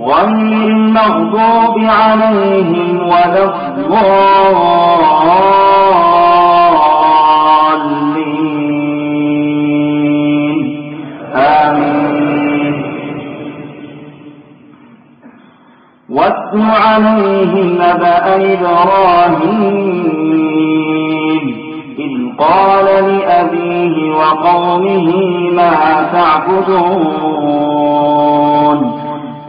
غير المغضوب عليهم ولا الضالين. آمين. واتل عليهم نبأ إبراهيم إذ قال لأبيه وقومه ما تعبدون؟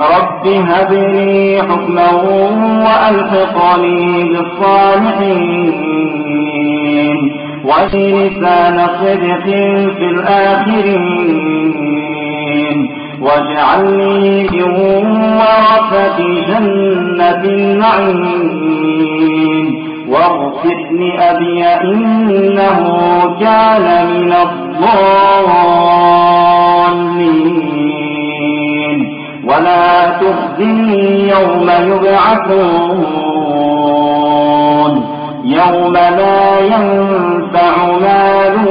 رب هب لي حكما وألحقني بالصالحين ولسان صدق في الآخرين واجعلني من ورثة جنة النعيم واغفر لأبي إنه كان من الضالين تخزني يوم يبعثون. يوم لا ينفع مال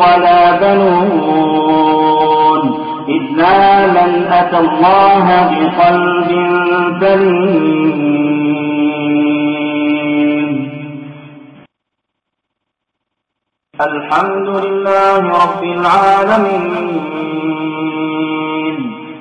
ولا بنون. إلا من أتى الله بقلب سليم. الحمد لله رب العالمين.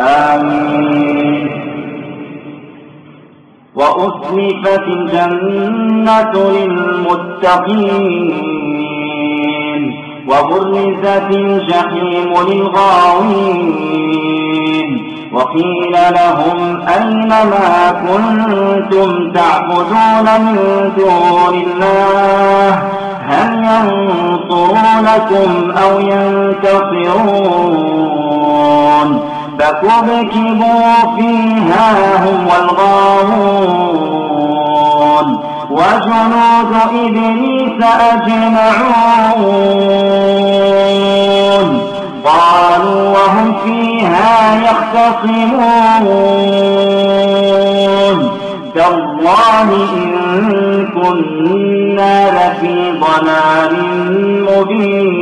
آمين. وأسلفت الجنة للمتقين وبرزت الجحيم للغاوين وقيل لهم أين ما كنتم تعبدون من دون الله؟ هل ينصرونكم أو ينتصرون؟ فكبكبوا فيها هم والغاوون وجنود إبليس أجمعون قالوا وهم فيها يختصمون تالله إن كنا لفي ضلال مبين